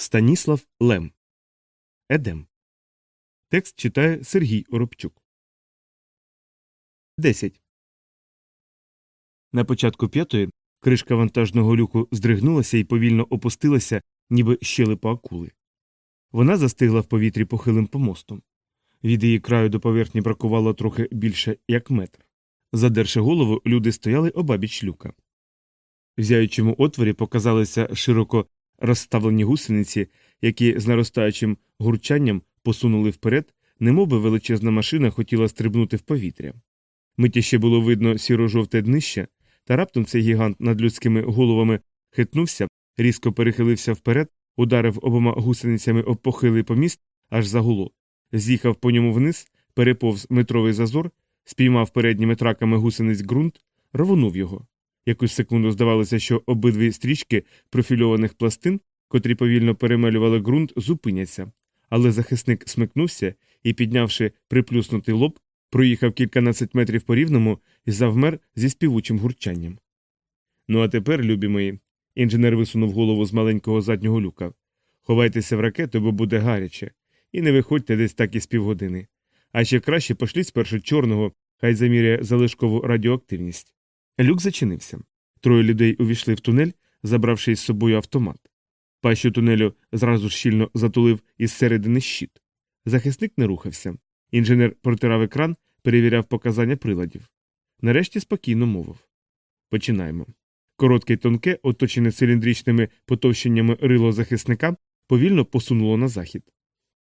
Станіслав Лем. Едем. Текст читає Сергій Оробчук. 10. На початку п'ятої кришка вантажного люку здригнулася і повільно опустилася, ніби щелепа акули. Вона застигла в повітрі похилим помостом. Від її краю до поверхні бракувало трохи більше як метр. Задерши голову, люди стояли обабіч люка. В зяючому отворі показалися широко розставлені гусениці, які з наростаючим гурчанням посунули вперед, немовби величезна машина хотіла стрибнути в повітря. Миті ще було видно сіро-жовте днище, та раптом цей гігант над людськими головами хитнувся, різко перехилився вперед, ударив обома гусеницями об похилий поміст, аж загуло, з'їхав по ньому вниз, переповз метровий зазор, спіймав передніми траками гусениць ґрунт, рвонув його. Якусь секунду здавалося, що обидві стрічки профільованих пластин, котрі повільно перемелювали ґрунт, зупиняться, але захисник смикнувся і, піднявши приплюснутий лоб, проїхав кільканадцять метрів по рівному і завмер зі співучим гурчанням. Ну а тепер, любі мої, інженер висунув голову з маленького заднього люка. Ховайтеся в ракету, бо буде гаряче, і не виходьте десь так із півгодини. А ще краще пошліть спершу чорного, хай заміряє залишкову радіоактивність. Люк зачинився. Троє людей увійшли в тунель, забравши із собою автомат. Пащу тунелю зразу щільно затулив із середини щит. Захисник не рухався. Інженер протирав екран, перевіряв показання приладів. Нарешті спокійно мовив. Починаємо. Коротке й тонке, оточене циліндричними потовщеннями рило захисника, повільно посунуло на захід.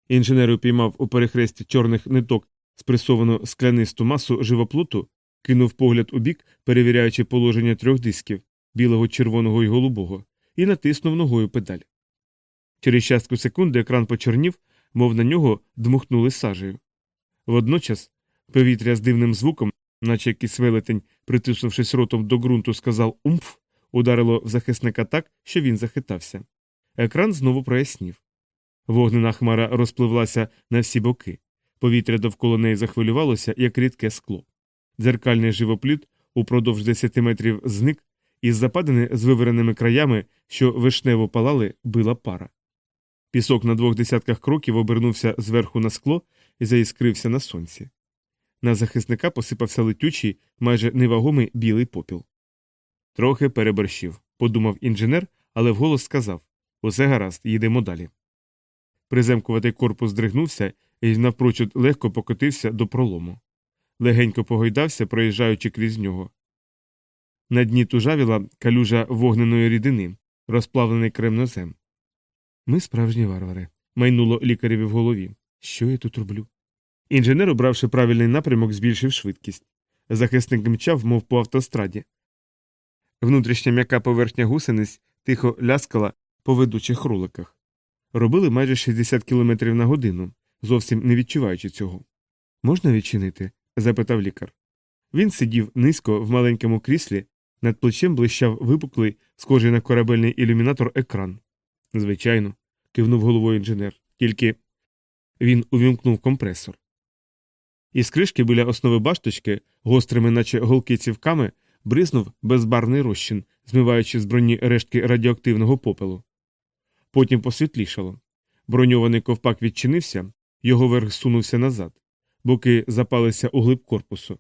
Інженер упіймав у перехресті чорних ниток спресовану склянисту масу живоплуту, кинув погляд у бік, перевіряючи положення трьох дисків білого, червоного і голубого, і натиснув ногою педаль. Через частку секунди екран почорнів, мов на нього дмухнули сажею. Водночас повітря з дивним звуком, наче якийсь велетень, притиснувшись ротом до ґрунту, сказав умф, ударило в захисника так, що він захитався. Екран знову прояснів. Вогнена хмара розпливлася на всі боки. Повітря довкола неї захвилювалося, як рідке скло. Дзеркальний живопліт упродовж 10 метрів зник, із западини з вивереними краями, що вишнево палали, била пара. Пісок на двох десятках кроків обернувся зверху на скло і заіскрився на сонці. На захисника посипався летючий, майже невагомий білий попіл. Трохи переборщив, подумав інженер, але вголос сказав Усе гаразд, їдемо далі. Приземкуватий корпус здригнувся і навпрочуд легко покотився до пролому. Легенько погойдався, проїжджаючи крізь нього. На дні тужавіла калюжа вогненої рідини, розплавлений кремнозем. Ми справжні варвари, майнуло лікареві в голові. Що я тут роблю? Інженер, обравши правильний напрямок, збільшив швидкість. Захисник мчав, мов по автостраді. Внутрішня м'яка поверхня гусениць тихо ляскала по ведучих руликах. Робили майже 60 км на годину, зовсім не відчуваючи цього. Можна відчинити? Запитав лікар. Він сидів низько в маленькому кріслі, над плечем блищав випуклий, схожий на корабельний ілюмінатор екран. Звичайно, кивнув головою інженер, тільки він увімкнув компресор. Із кришки біля основи башточки, гострими, наче голки цівками, бризнув безбарний розчин, змиваючи з броні рештки радіоактивного попелу. Потім посвітлішало. Броньований ковпак відчинився, його верх сунувся назад, боки запалися у глиб корпусу.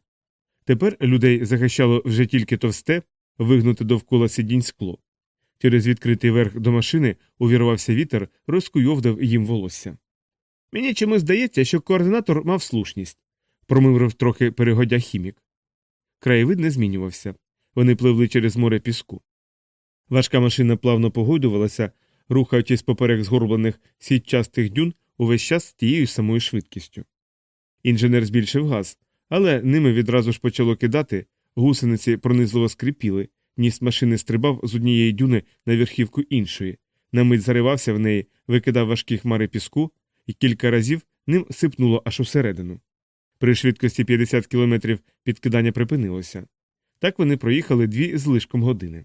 Тепер людей захищало вже тільки товсте, вигнуте довкола сидінь скло. Через відкритий верх до машини увірвався вітер, розкуйовдав їм волосся. Мені чомусь здається, що координатор мав слушність, промиврив трохи перегодя хімік. Краєвид не змінювався. Вони пливли через море піску. Важка машина плавно погойдувалася, рухаючись поперек згорблених сітчастих дюн увесь час тією самою швидкістю. Інженер збільшив газ, але ними відразу ж почало кидати, гусениці пронизливо скрипіли, ніс машини стрибав з однієї дюни на верхівку іншої, на мить заривався в неї, викидав важкі хмари піску, і кілька разів ним сипнуло аж усередину. При швидкості 50 кілометрів підкидання припинилося. Так вони проїхали дві з лишком години.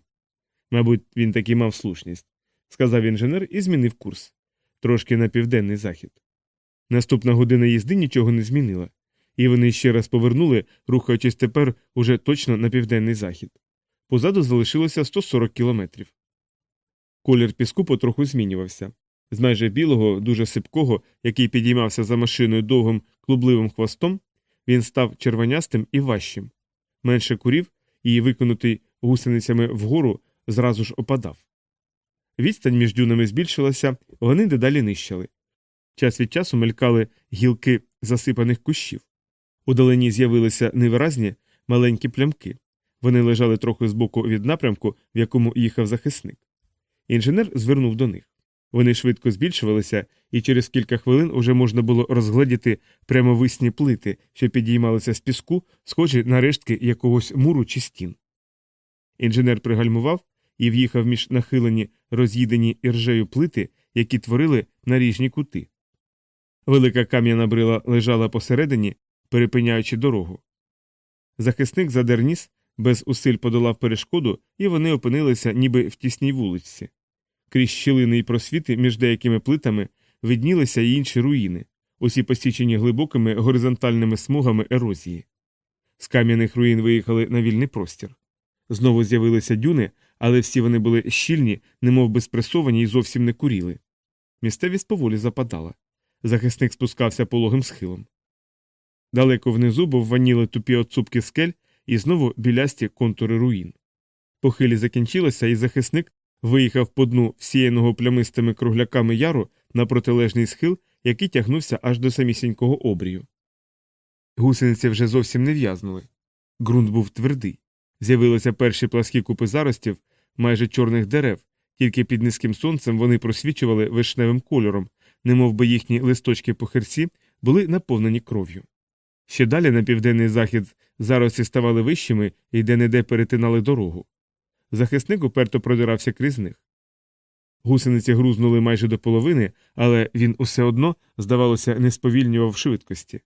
Мабуть, він таки мав слушність, сказав інженер і змінив курс трошки на південний захід. Наступна година їзди нічого не змінила, і вони ще раз повернули, рухаючись тепер уже точно на південний захід. Позаду залишилося 140 кілометрів. Колір піску потроху змінювався. З майже білого, дуже сипкого, який підіймався за машиною довгим клубливим хвостом, він став червонястим і важчим. Менше курів і, виконутий гусеницями вгору, зразу ж опадав. Відстань між дюнами збільшилася, вони дедалі нищали. Час від часу мелькали гілки засипаних кущів. Удалені з'явилися невиразні маленькі плямки. Вони лежали трохи збоку від напрямку, в якому їхав захисник. Інженер звернув до них. Вони швидко збільшувалися, і через кілька хвилин уже можна було розгледіти прямовисні плити, що підіймалися з піску, схожі на рештки якогось муру чи стін. Інженер пригальмував і в'їхав між нахилені, роз'їдені іржею плити, які творили наріжні кути. Велика кам'яна брила лежала посередині, перепиняючи дорогу. Захисник задер ніс, без усиль подолав перешкоду, і вони опинилися ніби в тісній вулиці. Крізь щілини й просвіти між деякими плитами виднілися й інші руїни, усі посічені глибокими горизонтальними смугами ерозії. З кам'яних руїн виїхали на вільний простір. Знову з'явилися дюни, але всі вони були щільні, немов би спресовані і зовсім не куріли. Місцевість поволі западала. Захисник спускався пологим схилом. Далеко внизу бовваніли тупі оцупки скель і знову білясті контури руїн. Похилі закінчилося, і захисник виїхав по дну всіяного плямистими кругляками яру на протилежний схил, який тягнувся аж до самісінького обрію. Гусениці вже зовсім не в'язнули. Ґрунт був твердий. З'явилися перші пласкі купи заростів, майже чорних дерев, тільки під низьким сонцем вони просвічували вишневим кольором, немов би їхні листочки похирці були наповнені кров'ю. Ще далі на південний захід зарості ставали вищими і де неде перетинали дорогу. Захисник уперто продирався крізь них. Гусениці грузнули майже до половини, але він усе одно, здавалося, не сповільнював швидкості.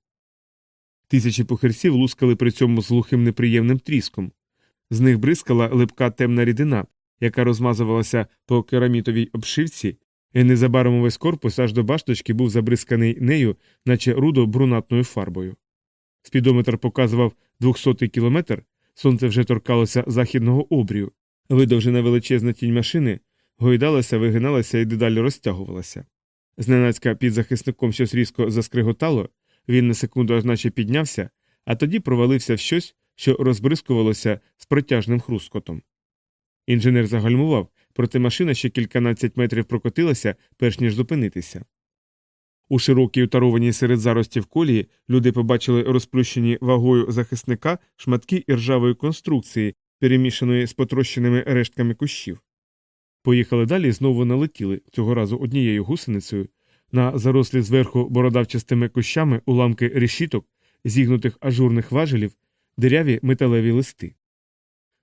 Тисячі похирців лускали при цьому з глухим неприємним тріском. З них бризкала липка темна рідина, яка розмазувалася по керамітовій обшивці, і незабаром увесь корпус аж до башточки був забризканий нею, наче рудо брунатною фарбою. Спідометр показував 200 кілометр, сонце вже торкалося західного обрію, видовжена величезна тінь машини, гойдалася, вигиналася і дедалі розтягувалася. Зненацька під захисником щось різко заскриготало, він на секунду аж наче піднявся, а тоді провалився в щось, що розбризкувалося з протяжним хрускотом. Інженер загальмував, проте машина ще кільканадцять метрів прокотилася, перш ніж зупинитися. У широкій утарованій серед заростів колії люди побачили розплющені вагою захисника шматки іржавої конструкції, перемішаної з потрощеними рештками кущів. Поїхали далі і знову налетіли, цього разу однією гусеницею, на зарослі зверху бородавчастими кущами уламки решіток, зігнутих ажурних важелів, диряві металеві листи.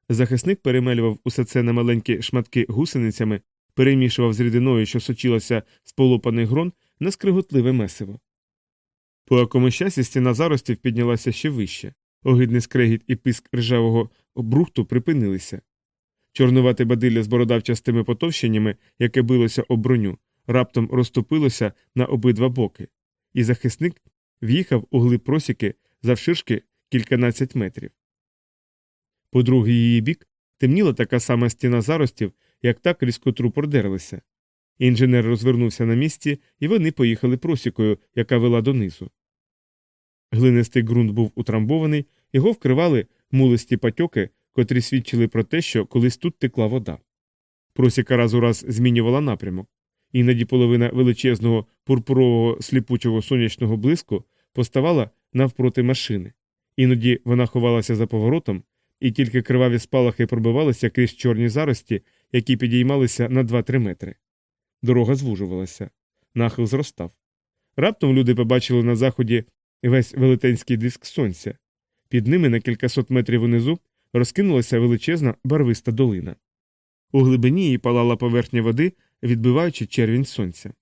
Захисник перемелював усе це на маленькі шматки гусеницями, перемішував з рідиною, що сочилася з полопаних грон, на скриготливе месиво. По якомусь часі стіна заростів піднялася ще вище, огидний скрегіт і писк ржавого брухту припинилися. Чорнувате бадилля з бородавчастими потовщеннями, яке билося об броню, раптом розтопилося на обидва боки, і захисник в'їхав у глиб просіки завширшки кільканадцять метрів. По другий її бік темніла така сама стіна заростів, як та крізь котру продерлися. Інженер розвернувся на місці, і вони поїхали просікою, яка вела донизу. Глинистий ґрунт був утрамбований, його вкривали мулисті патьоки, котрі свідчили про те, що колись тут текла вода. Просіка раз у раз змінювала напрямок, іноді половина величезного пурпурового сліпучого сонячного блиску поставала навпроти машини, іноді вона ховалася за поворотом, і тільки криваві спалахи пробивалися крізь чорні зарості, які підіймалися на 2-3 метри. Дорога звужувалася, нахил зростав. Раптом люди побачили на заході весь велетенський диск сонця. Під ними на кількасот метрів унизу розкинулася величезна барвиста долина. У глибині її палала поверхня води, відбиваючи червінь сонця.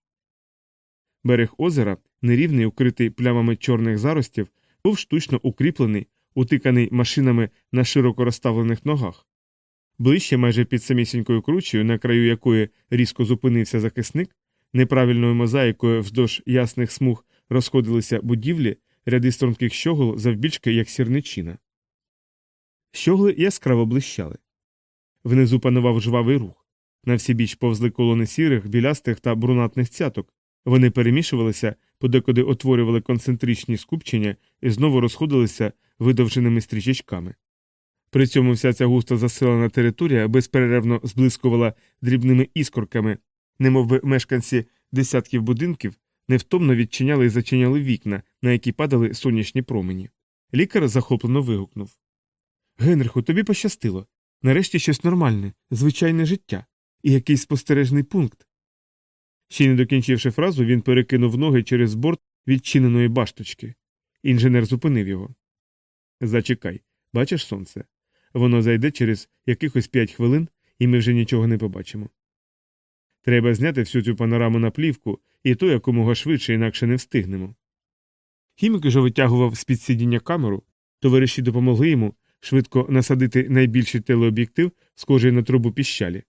Берег озера, нерівний, укритий плямами чорних заростів, був штучно укріплений, утиканий машинами на широко розставлених ногах. Ближче, майже під самісінькою кручею, на краю якої різко зупинився захисник, неправильною мозаїкою вздовж ясних смуг розходилися будівлі, ряди струнких щогол завбільшки, як сірничина. Щогли яскраво блищали. Внизу панував жвавий рух. На всі біч повзли колони сірих, білястих та брунатних цяток. Вони перемішувалися, подекуди утворювали концентричні скупчення і знову розходилися видовженими стрічечками. При цьому вся ця густо заселена територія безперервно зблискувала дрібними іскорками, немовби мешканці десятків будинків невтомно відчиняли і зачиняли вікна, на які падали сонячні промені. Лікар захоплено вигукнув Генриху, тобі пощастило. Нарешті щось нормальне, звичайне життя, і якийсь спостережний пункт. Ще не докінчивши фразу, він перекинув ноги через борт відчиненої башточки. Інженер зупинив його. Зачекай, бачиш сонце? Воно зайде через якихось п'ять хвилин, і ми вже нічого не побачимо. Треба зняти всю цю панораму на плівку і то якомога швидше, інакше не встигнемо. Хімік уже витягував з під сидіння камеру, товариші допомогли йому швидко насадити найбільший телеоб'єктив, схожий на трубу піщалі.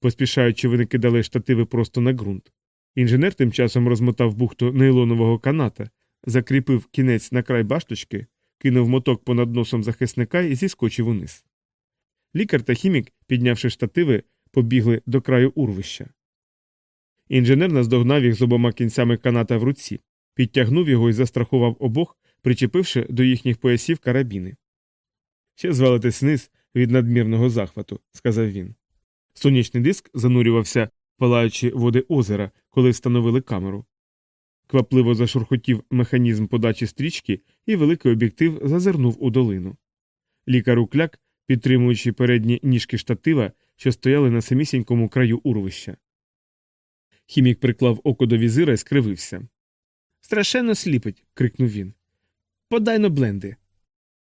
Поспішаючи, вони кидали штативи просто на ґрунт. Інженер тим часом розмотав бухту нейлонового каната, закріпив кінець на край башточки, кинув моток понад носом захисника і зіскочив униз. Лікар та хімік, піднявши штативи, побігли до краю урвища. Інженер наздогнав їх з обома кінцями каната в руці, підтягнув його і застрахував обох, причепивши до їхніх поясів карабіни. Ще звалитись вниз від надмірного захвату, сказав він. Сонячний диск занурювався, палаючи води озера, коли встановили камеру. Квапливо зашурхотів механізм подачі стрічки, і великий об'єктив зазирнув у долину. Лікар укляк, підтримуючи передні ніжки штатива, що стояли на самісінькому краю урвища. Хімік приклав око до візира і скривився. Страшенно сліпить. крикнув він. Подай но бленди.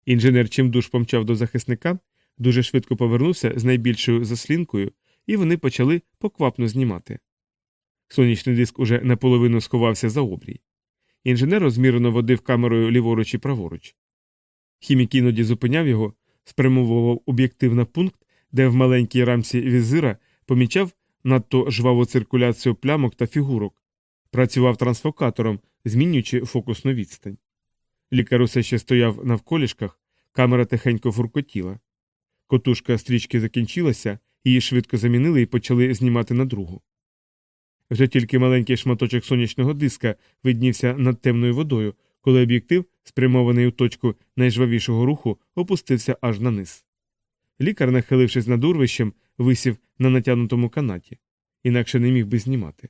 Інженер чимдуж помчав до захисника, дуже швидко повернувся з найбільшою заслінкою, і вони почали поквапно знімати. Сонячний диск уже наполовину сховався за обрій. Інженер розмірено водив камерою ліворуч і праворуч. Хімік іноді зупиняв його, спрямовував об'єктив на пункт, де в маленькій рамці візира помічав надто жваву циркуляцію плямок та фігурок, працював трансфокатором, змінюючи фокусну відстань. Лікар усе ще стояв навколішках, камера тихенько фуркотіла. Котушка стрічки закінчилася, її швидко замінили і почали знімати на другу. Вже тільки маленький шматочок сонячного диска виднівся над темною водою, коли об'єктив, спрямований у точку найжвавішого руху, опустився аж на низ. Лікар, нахилившись над урвищем, висів на натягнутому канаті, інакше не міг би знімати.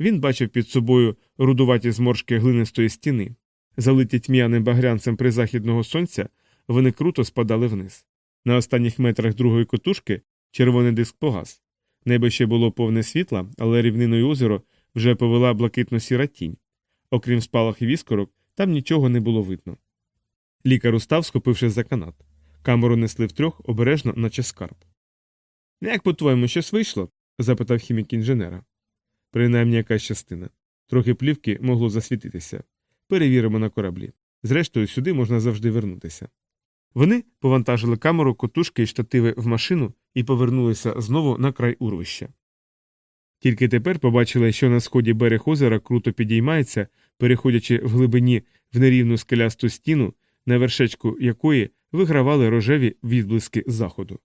Він бачив під собою рудуваті зморшки глинистої стіни, залиті тьмяним багрянцем призахідного сонця, вони круто спадали вниз. На останніх метрах другої котушки червоний диск погас. Небо ще було повне світла, але рівниною озеро вже повела блакитно сіра тінь. Окрім спалахів іскорок, там нічого не було видно. Лікар устав, схопившись за канат. Камеру несли втрьох обережно, наче скарб. Як по твоєму щось вийшло? запитав хімік інженера. Принаймні якась частина. Трохи плівки могло засвітитися. Перевіримо на кораблі. Зрештою, сюди можна завжди вернутися. Вони повантажили камеру, котушки і штативи в машину і повернулися знову на край урвища. Тільки тепер побачили, що на сході берег озера круто підіймається, переходячи в глибині в нерівну скелясту стіну, на вершечку якої вигравали рожеві відблиски заходу.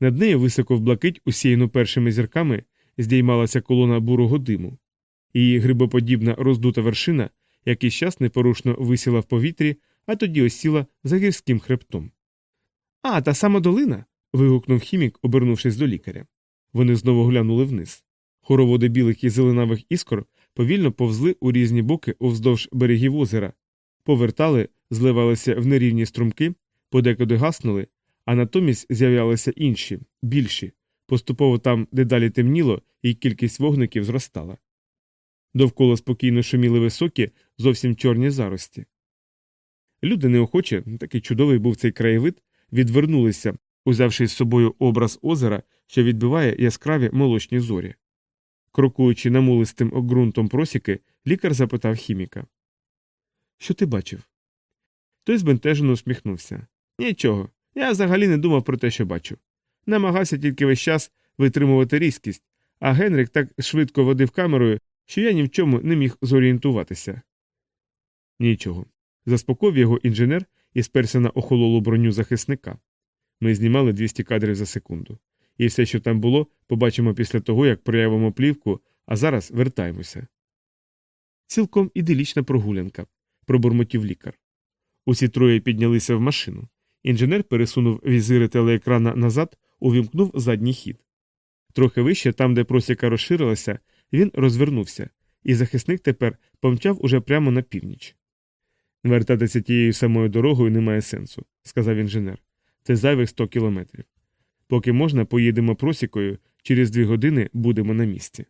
Над нею високо в блакить, усіяну першими зірками, здіймалася колона бурого диму. Її грибоподібна роздута вершина якийсь час непорушно висіла в повітрі, а тоді осіла за гірським хребтом. А, та сама долина. Вигукнув хімік, обернувшись до лікаря. Вони знову глянули вниз. Хороводи білих і зеленавих іскор повільно повзли у різні боки уздовж берегів озера, повертали, зливалися в нерівні струмки, подекуди гаснули, а натомість з'являлися інші, більші, поступово там дедалі темніло, і кількість вогників зростала. Довкола спокійно шуміли високі, зовсім чорні зарості. Люди неохоче, такий чудовий був цей краєвид, відвернулися, узявши з собою образ озера, що відбиває яскраві молочні зорі. Крокуючи намулистим ґрунтом просіки, лікар запитав хіміка. Що ти бачив? Той збентежено усміхнувся. Нічого. Я взагалі не думав про те, що бачу. Намагався тільки весь час витримувати різкість, а Генрік так швидко водив камерою, що я ні в чому не міг зорієнтуватися. Нічого. Заспокоїв його інженер і сперся на охололу броню захисника. Ми знімали 200 кадрів за секунду. і все, що там було, побачимо після того, як проявимо плівку, а зараз вертаємося. Цілком іделічна прогулянка, пробурмотів лікар. Усі троє піднялися в машину. Інженер пересунув візири телеекрана назад, увімкнув задній хід. Трохи вище, там, де просіка розширилася, він розвернувся, і захисник тепер помчав уже прямо на північ. Вертатися тією самою дорогою немає сенсу, сказав інженер. Це зайвих 100 кілометрів. Поки можна, поїдемо просікою, через дві години будемо на місці.